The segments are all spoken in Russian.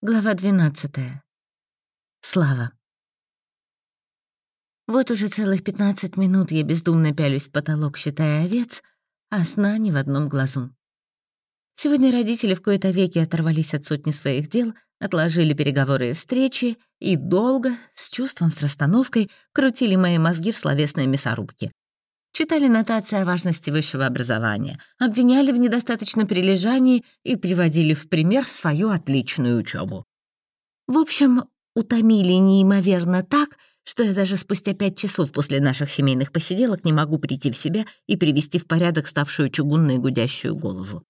Глава 12. Слава. Вот уже целых 15 минут я бездумно пялюсь в потолок, считая овец, а сна ни в одном глазу. Сегодня родители в кои-то веки оторвались от сотни своих дел, отложили переговоры и встречи и долго, с чувством, с расстановкой, крутили мои мозги в словесной мясорубке. Читали нотации о важности высшего образования, обвиняли в недостаточном прилежании и приводили в пример свою отличную учебу. В общем, утомили неимоверно так, что я даже спустя пять часов после наших семейных посиделок не могу прийти в себя и привести в порядок ставшую чугунной гудящую голову.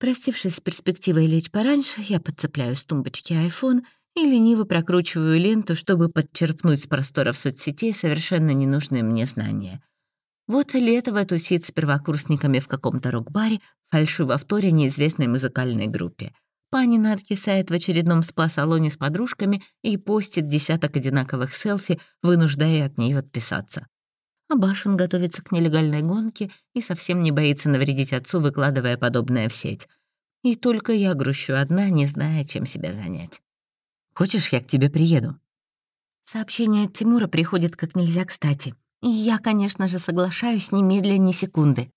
Простившись с перспективой лечь пораньше, я подцепляю с тумбочки iPhone и лениво прокручиваю ленту, чтобы подчерпнуть с просторов соцсетей совершенно ненужные мне знания. Вот Летова тусит с первокурсниками в каком-то рок-баре, фальшиво в торе неизвестной музыкальной группе. Панина откисает в очередном спа-салоне с подружками и постит десяток одинаковых селфи, вынуждая от нее отписаться. А Башин готовится к нелегальной гонке и совсем не боится навредить отцу, выкладывая подобное в сеть. И только я грущу одна, не зная, чем себя занять. Хочешь, я к тебе приеду?» Сообщение от Тимура приходит как нельзя кстати. И я, конечно же, соглашаюсь немедленно ни секунды.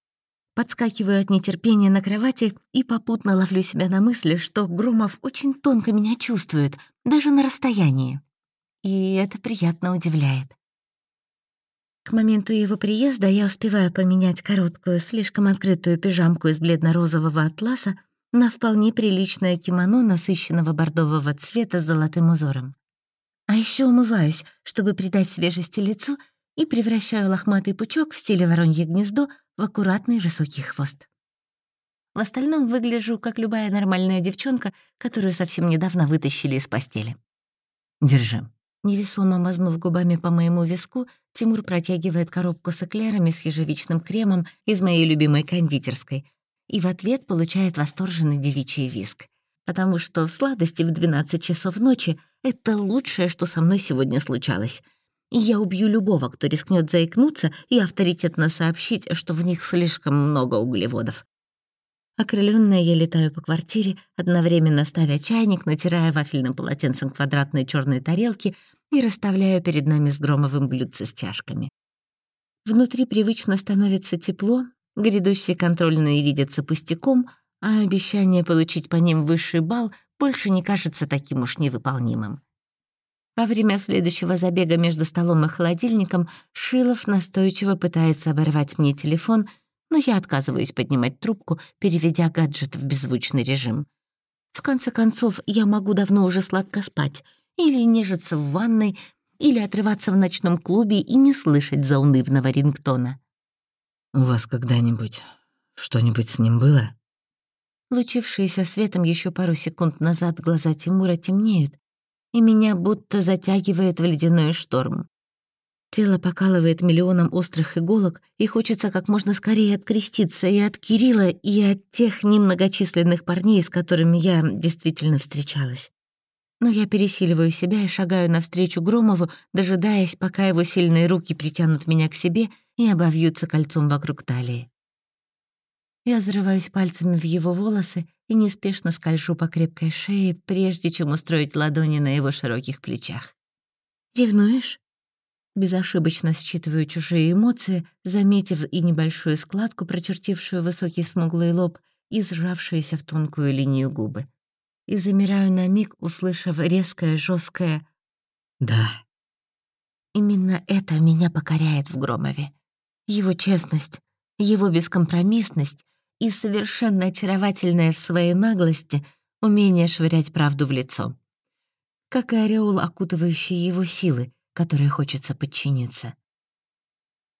Подскакиваю от нетерпения на кровати и попутно ловлю себя на мысли, что Громов очень тонко меня чувствует, даже на расстоянии. И это приятно удивляет. К моменту его приезда я успеваю поменять короткую, слишком открытую пижамку из бледно-розового атласа на вполне приличное кимоно насыщенного бордового цвета с золотым узором. А еще умываюсь, чтобы придать свежести лицу, и превращаю лохматый пучок в стиле воронье гнездо в аккуратный высокий хвост. В остальном выгляжу, как любая нормальная девчонка, которую совсем недавно вытащили из постели. Держи. Невесомо мазнув губами по моему виску, Тимур протягивает коробку с эклерами с ежевичным кремом из моей любимой кондитерской — и в ответ получает восторженный девичий виск. Потому что сладости в 12 часов ночи — это лучшее, что со мной сегодня случалось. И я убью любого, кто рискнет заикнуться и авторитетно сообщить, что в них слишком много углеводов. Окрыленная я летаю по квартире, одновременно ставя чайник, натирая вафельным полотенцем квадратные черные тарелки и расставляю перед нами с Громовым блюдце с чашками. Внутри привычно становится тепло, Грядущие контрольные видятся пустяком, а обещание получить по ним высший балл больше не кажется таким уж невыполнимым. Во время следующего забега между столом и холодильником Шилов настойчиво пытается оборвать мне телефон, но я отказываюсь поднимать трубку, переведя гаджет в беззвучный режим. В конце концов, я могу давно уже сладко спать, или нежиться в ванной, или отрываться в ночном клубе и не слышать заунывного рингтона. «У вас когда-нибудь что-нибудь с ним было?» Лучившиеся светом еще пару секунд назад глаза Тимура темнеют, и меня будто затягивает в ледяной шторм. Тело покалывает миллионом острых иголок, и хочется как можно скорее откреститься и от Кирилла, и от тех немногочисленных парней, с которыми я действительно встречалась. Но я пересиливаю себя и шагаю навстречу Громову, дожидаясь, пока его сильные руки притянут меня к себе — и обовьются кольцом вокруг талии. Я зарываюсь пальцами в его волосы и неспешно скольжу по крепкой шее, прежде чем устроить ладони на его широких плечах. «Ревнуешь?» Безошибочно считываю чужие эмоции, заметив и небольшую складку, прочертившую высокий смуглый лоб, и сжавшиеся в тонкую линию губы. И замираю на миг, услышав резкое, жесткое «Да». Именно это меня покоряет в Громове его честность, его бескомпромиссность и совершенно очаровательное в своей наглости умение швырять правду в лицо. Как и ореол, окутывающий его силы, которой хочется подчиниться.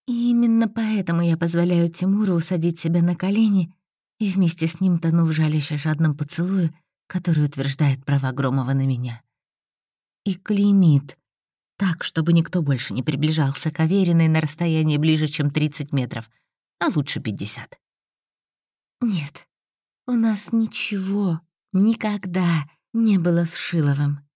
И именно поэтому я позволяю Тимуру усадить себя на колени и вместе с ним тону в жаляще жадном поцелуе, который утверждает права Громова на меня. И клеймит, так, чтобы никто больше не приближался к Авериной на расстоянии ближе, чем 30 метров, а лучше 50. Нет, у нас ничего, никогда не было с Шиловым.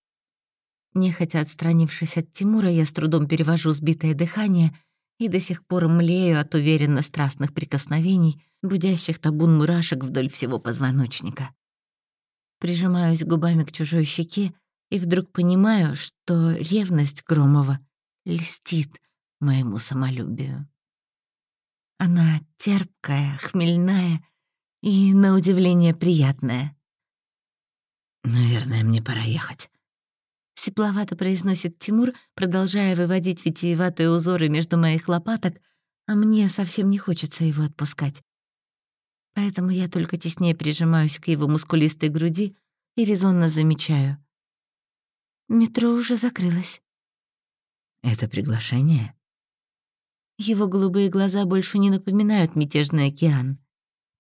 Нехотя отстранившись от Тимура, я с трудом перевожу сбитое дыхание и до сих пор млею от уверенно страстных прикосновений, будящих табун мурашек вдоль всего позвоночника. прижимаюсь губами к чужой щеке и вдруг понимаю, что ревность Громова льстит моему самолюбию. Она терпкая, хмельная и, на удивление, приятная. «Наверное, мне пора ехать», — сепловато произносит Тимур, продолжая выводить витиеватые узоры между моих лопаток, а мне совсем не хочется его отпускать. Поэтому я только теснее прижимаюсь к его мускулистой груди и резонно замечаю. Метро уже закрылось. «Это приглашение?» Его голубые глаза больше не напоминают мятежный океан.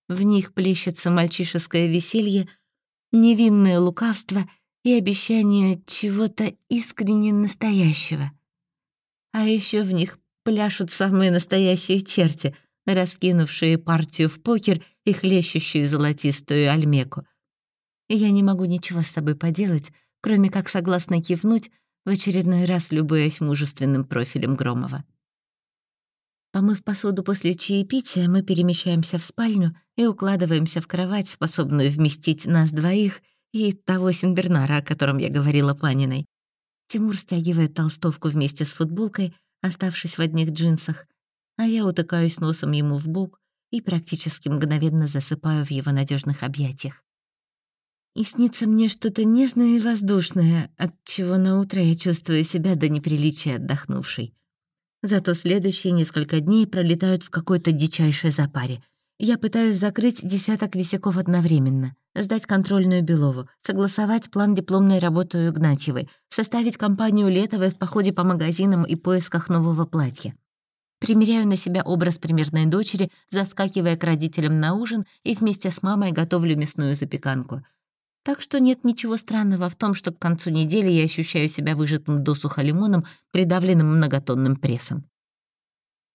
В них плещется мальчишеское веселье, невинное лукавство и обещание чего-то искренне настоящего. А еще в них пляшут самые настоящие черти, раскинувшие партию в покер и хлещущую золотистую альмеку. я не могу ничего с собой поделать, кроме как согласно кивнуть, в очередной раз любуясь мужественным профилем Громова. Помыв посуду после чаепития, мы перемещаемся в спальню и укладываемся в кровать, способную вместить нас двоих и того Синбернара, о котором я говорила Паниной. Тимур стягивает толстовку вместе с футболкой, оставшись в одних джинсах, а я утыкаюсь носом ему в бок и практически мгновенно засыпаю в его надежных объятиях. И снится мне что-то нежное и воздушное, от чего на утро я чувствую себя до неприличия отдохнувшей. Зато следующие несколько дней пролетают в какой-то дичайшей запаре. Я пытаюсь закрыть десяток висяков одновременно, сдать контрольную Белову, согласовать план дипломной работы у Игнатьевой, составить компанию Летовой в походе по магазинам и поисках нового платья. Примеряю на себя образ примерной дочери, заскакивая к родителям на ужин и вместе с мамой готовлю мясную запеканку — так что нет ничего странного в том, что к концу недели я ощущаю себя выжатым досуха лимоном, придавленным многотонным прессом.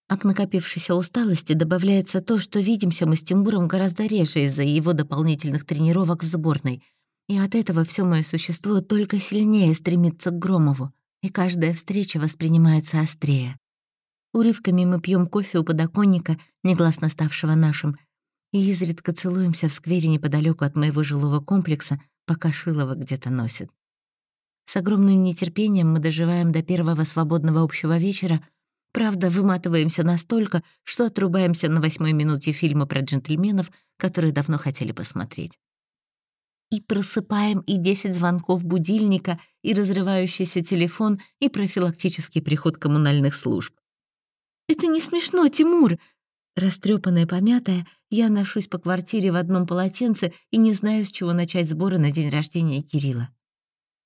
А к накопившейся усталости добавляется то, что видимся мы с Тимуром гораздо реже из-за его дополнительных тренировок в сборной. И от этого все мое существо только сильнее стремится к Громову, и каждая встреча воспринимается острее. Урывками мы пьем кофе у подоконника, негласно ставшего нашим, и изредка целуемся в сквере неподалеку от моего жилого комплекса, пока Шилова где-то носит. С огромным нетерпением мы доживаем до первого свободного общего вечера, правда, выматываемся настолько, что отрубаемся на восьмой минуте фильма про джентльменов, который давно хотели посмотреть. И просыпаем и десять звонков будильника, и разрывающийся телефон, и профилактический приход коммунальных служб. «Это не смешно, Тимур!» Растрёпанная, помятая, я ношусь по квартире в одном полотенце и не знаю, с чего начать сборы на день рождения Кирилла.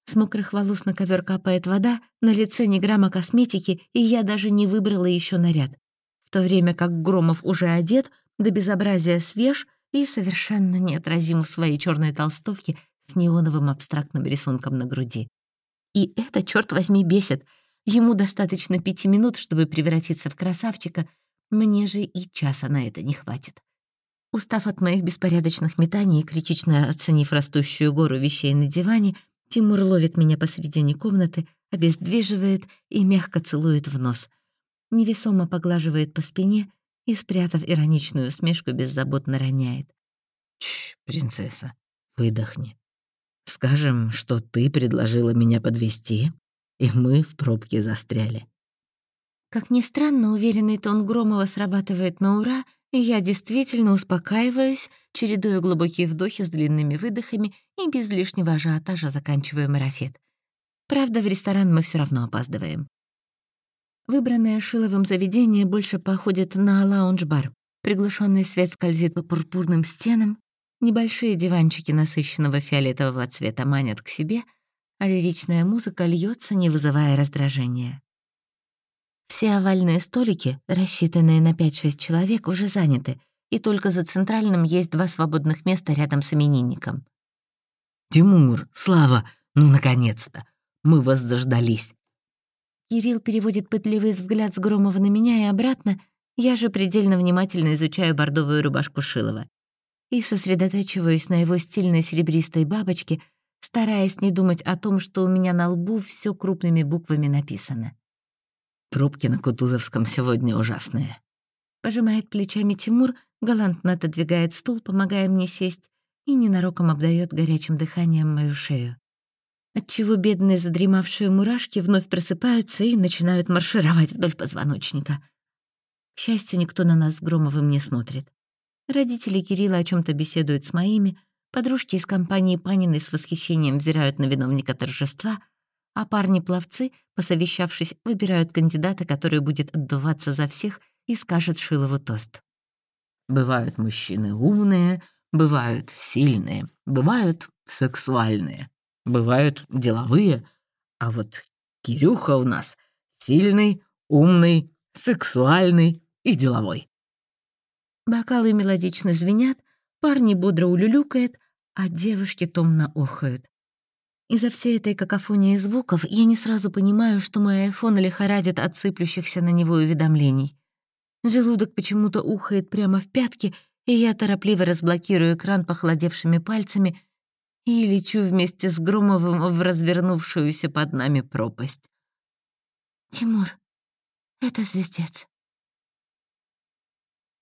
С мокрых волос на ковер капает вода, на лице ни грамма косметики, и я даже не выбрала еще наряд. В то время как Громов уже одет, до безобразия свеж и совершенно неотразим в своей черной толстовке с неоновым абстрактным рисунком на груди. И это, черт возьми, бесит. Ему достаточно пяти минут, чтобы превратиться в красавчика — мне же и часа на это не хватит. Устав от моих беспорядочных метаний и критично оценив растущую гору вещей на диване, Тимур ловит меня посредине комнаты, обездвиживает и мягко целует в нос. Невесомо поглаживает по спине и, спрятав ироничную усмешку, беззаботно роняет. «Чш, принцесса, выдохни. Скажем, что ты предложила меня подвести, и мы в пробке застряли. Как ни странно, уверенный тон Громова срабатывает на ура, и я действительно успокаиваюсь, чередуя глубокие вдохи с длинными выдохами и без лишнего ажиотажа заканчиваю марафет. Правда, в ресторан мы все равно опаздываем. Выбранное Шиловым заведение больше походит на лаунж-бар. Приглушенный свет скользит по пурпурным стенам, небольшие диванчики насыщенного фиолетового цвета манят к себе, а лиричная музыка льется, не вызывая раздражения. Все овальные столики, рассчитанные на 5-6 человек, уже заняты, и только за центральным есть два свободных места рядом с именинником. «Тимур, Слава, ну, наконец-то! Мы вас заждались!» Кирилл переводит пытливый взгляд с Громова на меня и обратно, я же предельно внимательно изучаю бордовую рубашку Шилова и сосредотачиваюсь на его стильной серебристой бабочке, стараясь не думать о том, что у меня на лбу все крупными буквами написано. Пробки на Кутузовском сегодня ужасные. Пожимает плечами Тимур, галантно отодвигает стул, помогая мне сесть, и ненароком обдает горячим дыханием мою шею. Отчего бедные задремавшие мурашки вновь просыпаются и начинают маршировать вдоль позвоночника. К счастью, никто на нас с Громовым не смотрит. Родители Кирилла о чем то беседуют с моими, подружки из компании Паниной с восхищением взирают на виновника торжества, а парни-пловцы, посовещавшись, выбирают кандидата, который будет отдуваться за всех и скажет Шилову тост. Бывают мужчины умные, бывают сильные, бывают сексуальные, бывают деловые, а вот Кирюха у нас сильный, умный, сексуальный и деловой. Бокалы мелодично звенят, парни бодро улюлюкают, а девушки томно охают. Из-за всей этой какофонии звуков я не сразу понимаю, что мой айфон лихорадит от сыплющихся на него уведомлений. Желудок почему-то ухает прямо в пятки, и я торопливо разблокирую экран похолодевшими пальцами и лечу вместе с Громовым в развернувшуюся под нами пропасть. «Тимур, это звездец»,